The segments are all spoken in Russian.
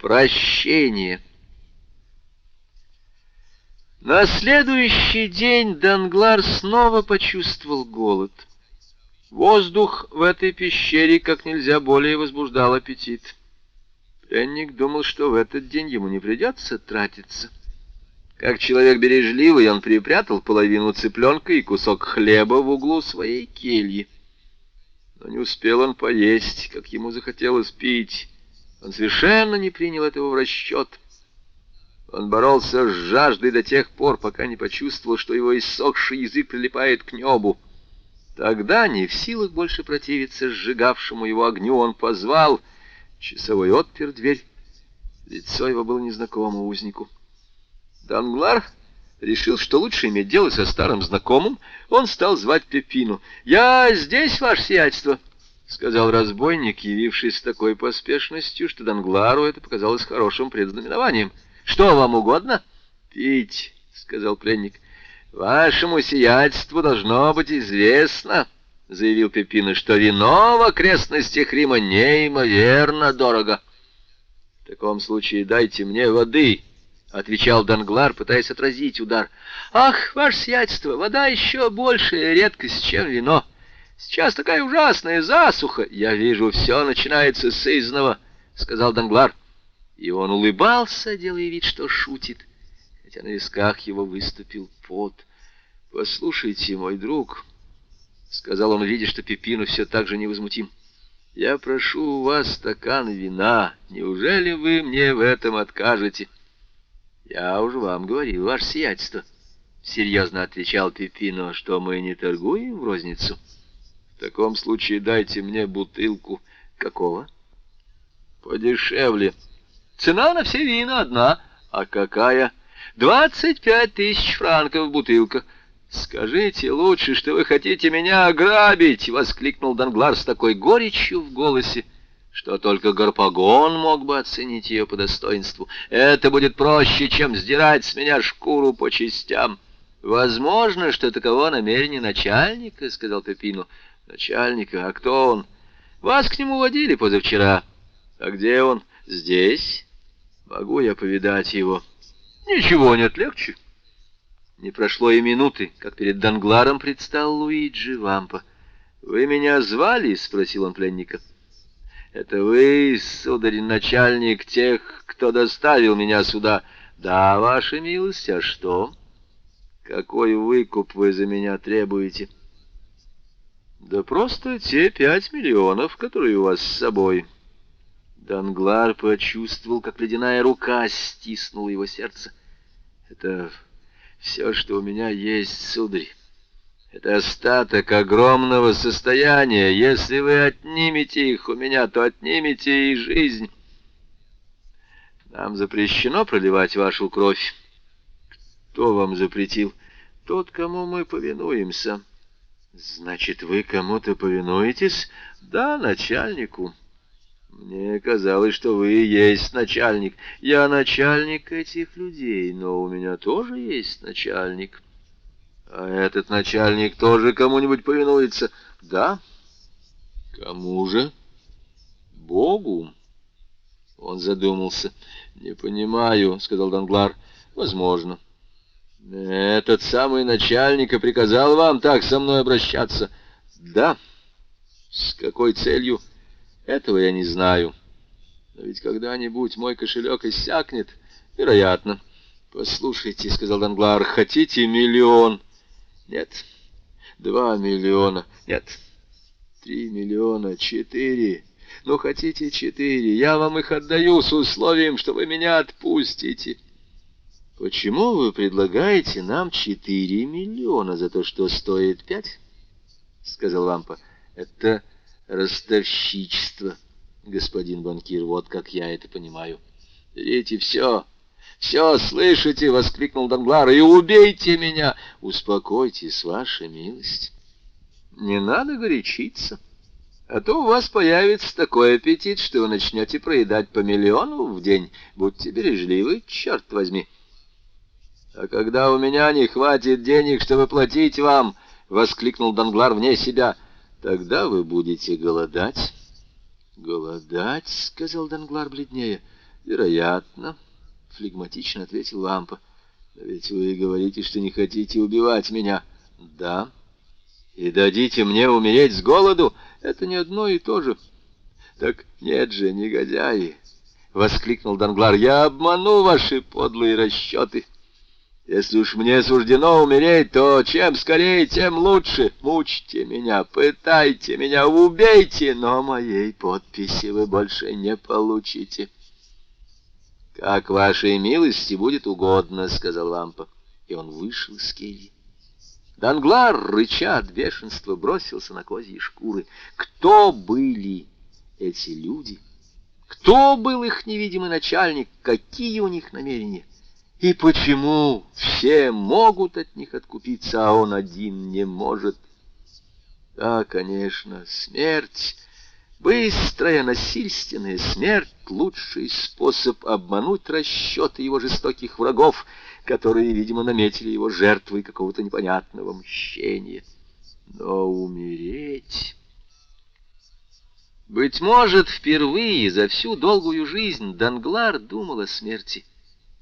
Прощение. На следующий день Данглар снова почувствовал голод. Воздух в этой пещере как нельзя более возбуждал аппетит. Пленник думал, что в этот день ему не придется тратиться. Как человек бережливый, он припрятал половину цыпленка и кусок хлеба в углу своей кельи. Но не успел он поесть, как ему захотелось пить. Он совершенно не принял этого в расчет. Он боролся с жаждой до тех пор, пока не почувствовал, что его иссохший язык прилипает к небу. Тогда, не в силах больше противиться сжигавшему его огню, он позвал. Часовой отпер дверь. Лицо его было незнакомо узнику. Данглар решил, что лучше иметь дело со старым знакомым. Он стал звать Пепину. «Я здесь, ваше сиятельство!» — сказал разбойник, явившись с такой поспешностью, что Данглару это показалось хорошим предзнаменованием. — Что вам угодно? — Пить, — сказал пленник. — Вашему сиятельству должно быть известно, — заявил Пепина, — что вино в окрестностях Рима неимоверно дорого. — В таком случае дайте мне воды, — отвечал Данглар, пытаясь отразить удар. — Ах, ваше сиятельство, вода еще большая редкость, чем вино. — Сейчас такая ужасная засуха. Я вижу, все начинается с изного, — сказал Данглар. И он улыбался, делая вид, что шутит, хотя на висках его выступил пот. — Послушайте, мой друг, — сказал он, видя, что Пепину все так же невозмутим, — я прошу у вас стакан вина. Неужели вы мне в этом откажете? — Я уже вам говорил, ваше сиятельство, — серьезно отвечал Пепино, — что мы не торгуем в розницу. — в таком случае дайте мне бутылку. Какого? Подешевле. Цена на все вина одна. А какая? Двадцать пять тысяч франков бутылка. «Скажите лучше, что вы хотите меня ограбить!» — воскликнул Данглар с такой горечью в голосе, что только Гарпагон мог бы оценить ее по достоинству. «Это будет проще, чем сдирать с меня шкуру по частям». «Возможно, что таково намерение начальника», — сказал Пепину. Начальника? А кто он? Вас к нему водили позавчера. А где он? Здесь. Могу я повидать его? Ничего нет легче. Не прошло и минуты, как перед Дангларом предстал Луиджи Вампа. «Вы меня звали?» — спросил он пленника. «Это вы, сударь, начальник тех, кто доставил меня сюда?» «Да, ваша милость, а что?» «Какой выкуп вы за меня требуете?» Да просто те пять миллионов, которые у вас с собой. Данглар почувствовал, как ледяная рука стиснула его сердце. Это все, что у меня есть, сударь. Это остаток огромного состояния. Если вы отнимете их у меня, то отнимете и жизнь. Нам запрещено проливать вашу кровь. Кто вам запретил? Тот, кому мы повинуемся. Значит, вы кому-то повинуетесь? Да, начальнику. Мне казалось, что вы есть начальник. Я начальник этих людей, но у меня тоже есть начальник. А этот начальник тоже кому-нибудь повинуется? Да. Кому же? Богу. Он задумался. Не понимаю, сказал Данглар. Возможно. Этот самый начальник и приказал вам так со мной обращаться? Да. С какой целью? Этого я не знаю. Но ведь когда-нибудь мой кошелек иссякнет. Вероятно. Послушайте, сказал Данглар, хотите миллион? Нет. Два миллиона. Нет. Три миллиона. Четыре. Ну, хотите четыре. Я вам их отдаю с условием, что вы меня отпустите. «Почему вы предлагаете нам четыре миллиона за то, что стоит пять?» — сказал Лампа. «Это ростовщичество, господин банкир, вот как я это понимаю. Берите все, все слышите!» — воскликнул Данглар. «И убейте меня! Успокойтесь, ваша милость. Не надо горячиться, а то у вас появится такой аппетит, что вы начнете проедать по миллиону в день. Будьте бережливы, черт возьми!» «А когда у меня не хватит денег, чтобы платить вам», — воскликнул Данглар вне себя, — «тогда вы будете голодать». «Голодать?» — сказал Данглар бледнее. Вероятно, флегматично ответил Лампа. Но ведь вы говорите, что не хотите убивать меня. Да. И дадите мне умереть с голоду? Это не одно и то же. Так нет же, негодяи, воскликнул Данглар. Я обману ваши подлые расчеты. Если уж мне суждено умереть, то чем скорее, тем лучше. Мучьте меня, пытайте меня, убейте, но моей подписи вы больше не получите. «Как вашей милости будет угодно», — сказал Лампа. И он вышел из кельи. Данглар, рыча от бешенства, бросился на козьи шкуры. Кто были эти люди? Кто был их невидимый начальник? Какие у них намерения? И почему все могут от них откупиться, а он один не может? Да, конечно, смерть Быстрая насильственная смерть — лучший способ обмануть расчеты его жестоких врагов, которые, видимо, наметили его жертвой какого-то непонятного мщения. Но умереть... Быть может, впервые за всю долгую жизнь Данглар думал о смерти,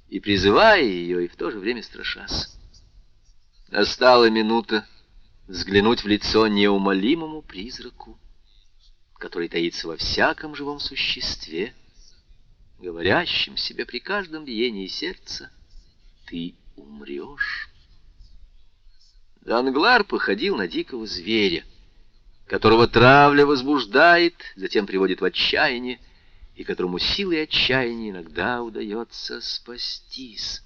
и призывая ее, и в то же время страшась. Настала минута взглянуть в лицо неумолимому призраку который таится во всяком живом существе, говорящем себе при каждом биении сердца, ты умрешь. Данглар походил на дикого зверя, которого травля возбуждает, затем приводит в отчаяние, и которому силой отчаяния иногда удается спастись.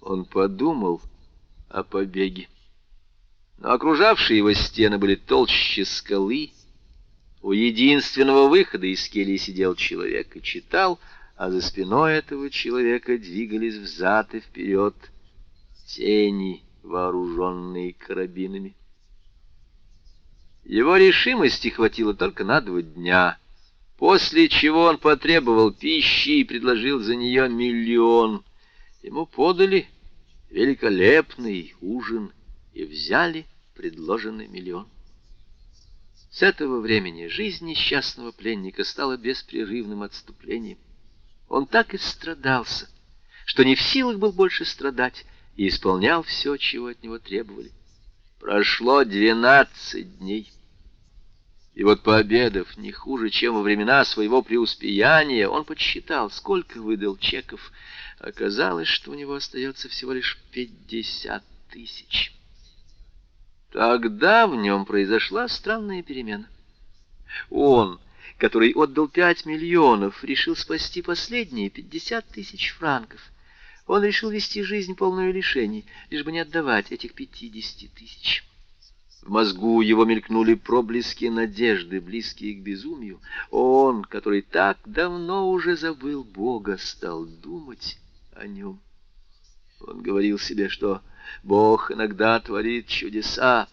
Он подумал о побеге. Но окружавшие его стены были толще скалы, у единственного выхода из кельи сидел человек и читал, а за спиной этого человека двигались взад и вперед тени, вооруженные карабинами. Его решимости хватило только на два дня, после чего он потребовал пищи и предложил за нее миллион. Ему подали великолепный ужин и взяли предложенный миллион. С этого времени жизнь несчастного пленника стала беспрерывным отступлением. Он так и страдался, что не в силах был больше страдать, и исполнял все, чего от него требовали. Прошло двенадцать дней. И вот пообедав не хуже, чем во времена своего преуспеяния, он подсчитал, сколько выдал чеков. Оказалось, что у него остается всего лишь пятьдесят тысяч. Тогда в нем произошла странная перемена. Он, который отдал пять миллионов, решил спасти последние пятьдесят тысяч франков. Он решил вести жизнь полную лишений, лишь бы не отдавать этих пятидесяти тысяч. В мозгу его мелькнули проблески надежды, близкие к безумию. Он, который так давно уже забыл Бога, стал думать о нем. Он говорил себе, что Бог иногда творит чудеса.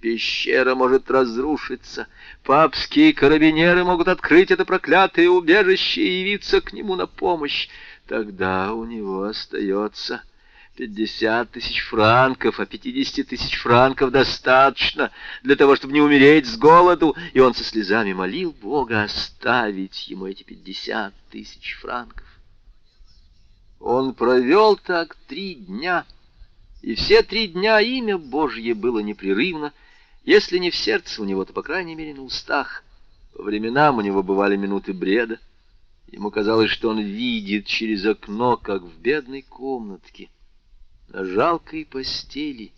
Пещера может разрушиться. Папские карабинеры могут открыть это проклятое убежище и явиться к нему на помощь. Тогда у него остается пятьдесят тысяч франков, а пятидесяти тысяч франков достаточно для того, чтобы не умереть с голоду, и он со слезами молил Бога оставить ему эти пятьдесят тысяч франков. Он провел так три дня — и все три дня имя Божье было непрерывно, если не в сердце у него, то, по крайней мере, на устах. По временам у него бывали минуты бреда. Ему казалось, что он видит через окно, как в бедной комнатке, на жалкой постели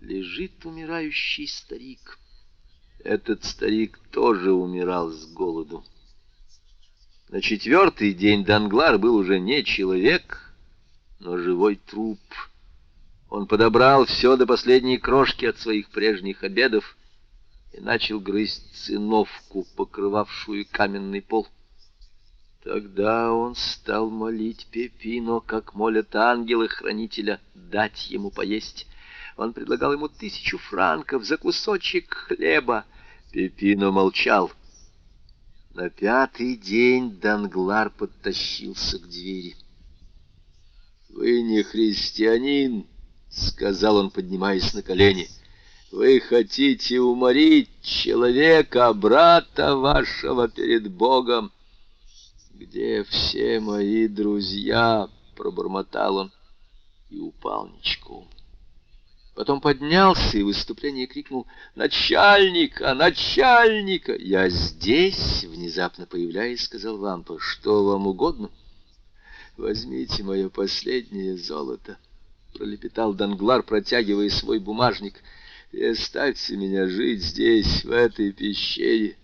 лежит умирающий старик. Этот старик тоже умирал с голоду. На четвертый день Данглар был уже не человек, но живой труп — он подобрал все до последней крошки от своих прежних обедов и начал грызть циновку, покрывавшую каменный пол. Тогда он стал молить Пепино, как молят ангелы-хранителя, дать ему поесть. Он предлагал ему тысячу франков за кусочек хлеба. Пепино молчал. На пятый день Данглар подтащился к двери. «Вы не христианин!» — сказал он, поднимаясь на колени. «Вы хотите уморить человека, брата вашего, перед Богом?» «Где все мои друзья?» — пробормотал он и упал ничком. Потом поднялся и в выступлении крикнул «Начальника! Начальника!» «Я здесь!» — внезапно появляясь, сказал Вампа. «Что вам угодно?» «Возьмите мое последнее золото!» — пролепетал Данглар, протягивая свой бумажник. «И оставьте меня жить здесь, в этой пещере.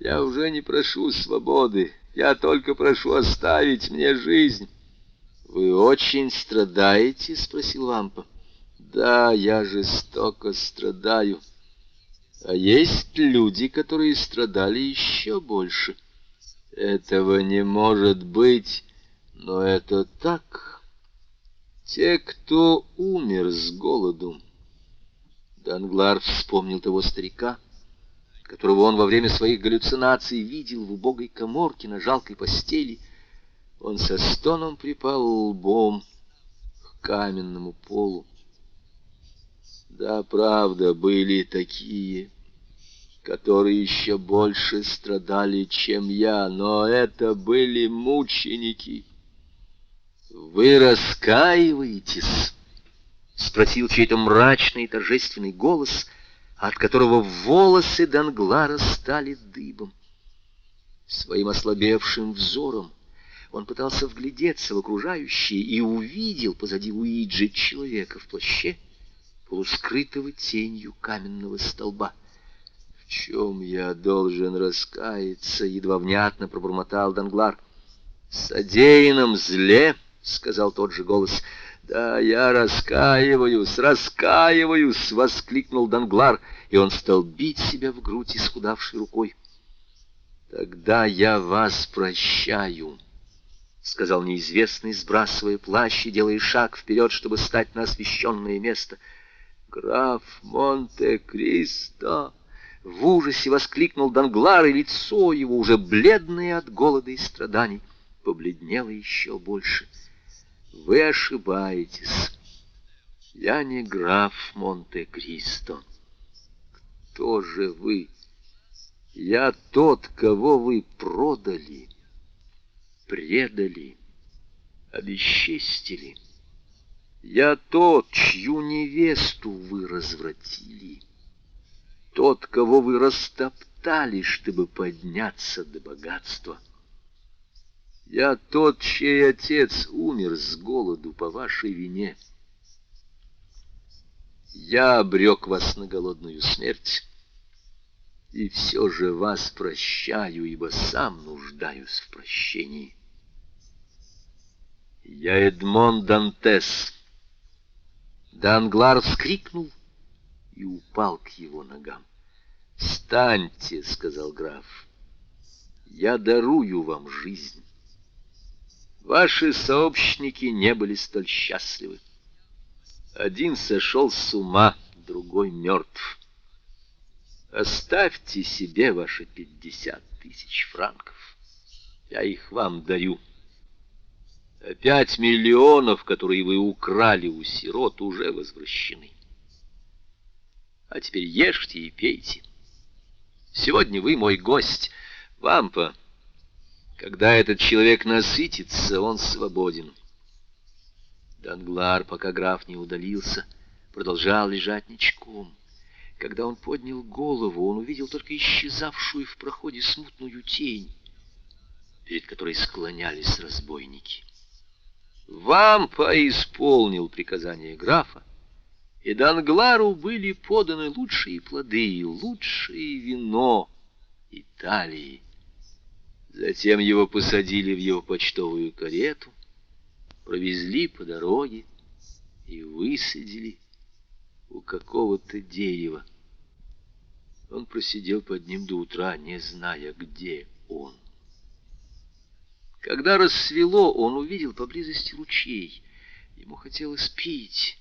Я уже не прошу свободы, я только прошу оставить мне жизнь». «Вы очень страдаете?» — спросил Вампа. Да, я жестоко страдаю. А есть люди, которые страдали еще больше. Этого не может быть, но это так. Те, кто умер с голоду. Данглар вспомнил того старика, которого он во время своих галлюцинаций видел в убогой коморке на жалкой постели. Он со стоном припал лбом к каменному полу. Да, правда, были такие, которые еще больше страдали, чем я, но это были мученики. Вы раскаиваетесь? Спросил чей-то мрачный торжественный голос, от которого волосы Данглара стали дыбом. Своим ослабевшим взором он пытался вглядеться в окружающее и увидел позади Уиджи человека в плаще, полускрытого тенью каменного столба. «В чем я должен раскаяться?» — едва внятно пробормотал Данглар. «Содеянном зле!» — сказал тот же голос. «Да я раскаиваюсь, раскаиваюсь!» — воскликнул Данглар, и он стал бить себя в грудь исхудавшей рукой. «Тогда я вас прощаю», — сказал неизвестный, сбрасывая плащ и делая шаг вперед, чтобы стать на освещенное место — «Граф Монте-Кристо!» В ужасе воскликнул Данглар, и лицо его, уже бледное от голода и страданий, побледнело еще больше. «Вы ошибаетесь. Я не граф Монте-Кристо. Кто же вы? Я тот, кого вы продали, предали, обесчестили». Я тот, чью невесту вы развратили, тот, кого вы растоптали, чтобы подняться до богатства. Я тот, чей отец умер с голоду по вашей вине. Я обрек вас на голодную смерть, и все же вас прощаю, ибо сам нуждаюсь в прощении. Я Эдмон Дантес, Данглар вскрикнул и упал к его ногам. «Встаньте», — сказал граф, — «я дарую вам жизнь». Ваши сообщники не были столь счастливы. Один сошел с ума, другой мертв. Оставьте себе ваши пятьдесят тысяч франков. Я их вам даю. Пять миллионов, которые вы украли у сирот, уже возвращены. А теперь ешьте и пейте. Сегодня вы мой гость, Вампа. Когда этот человек насытится, он свободен. Данглар, пока граф не удалился, продолжал лежать ничком. Когда он поднял голову, он увидел только исчезавшую в проходе смутную тень, перед которой склонялись разбойники. Вампа исполнил приказание графа, и Данглару были поданы лучшие плоды, лучшее вино Италии. Затем его посадили в его почтовую карету, провезли по дороге и высадили у какого-то дерева. Он просидел под ним до утра, не зная, где он. Когда рассвело, он увидел поблизости ручей. Ему хотелось пить,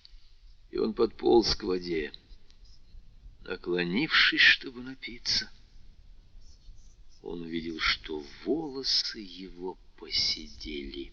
и он подполз к воде. Наклонившись, чтобы напиться, он увидел, что волосы его посидели.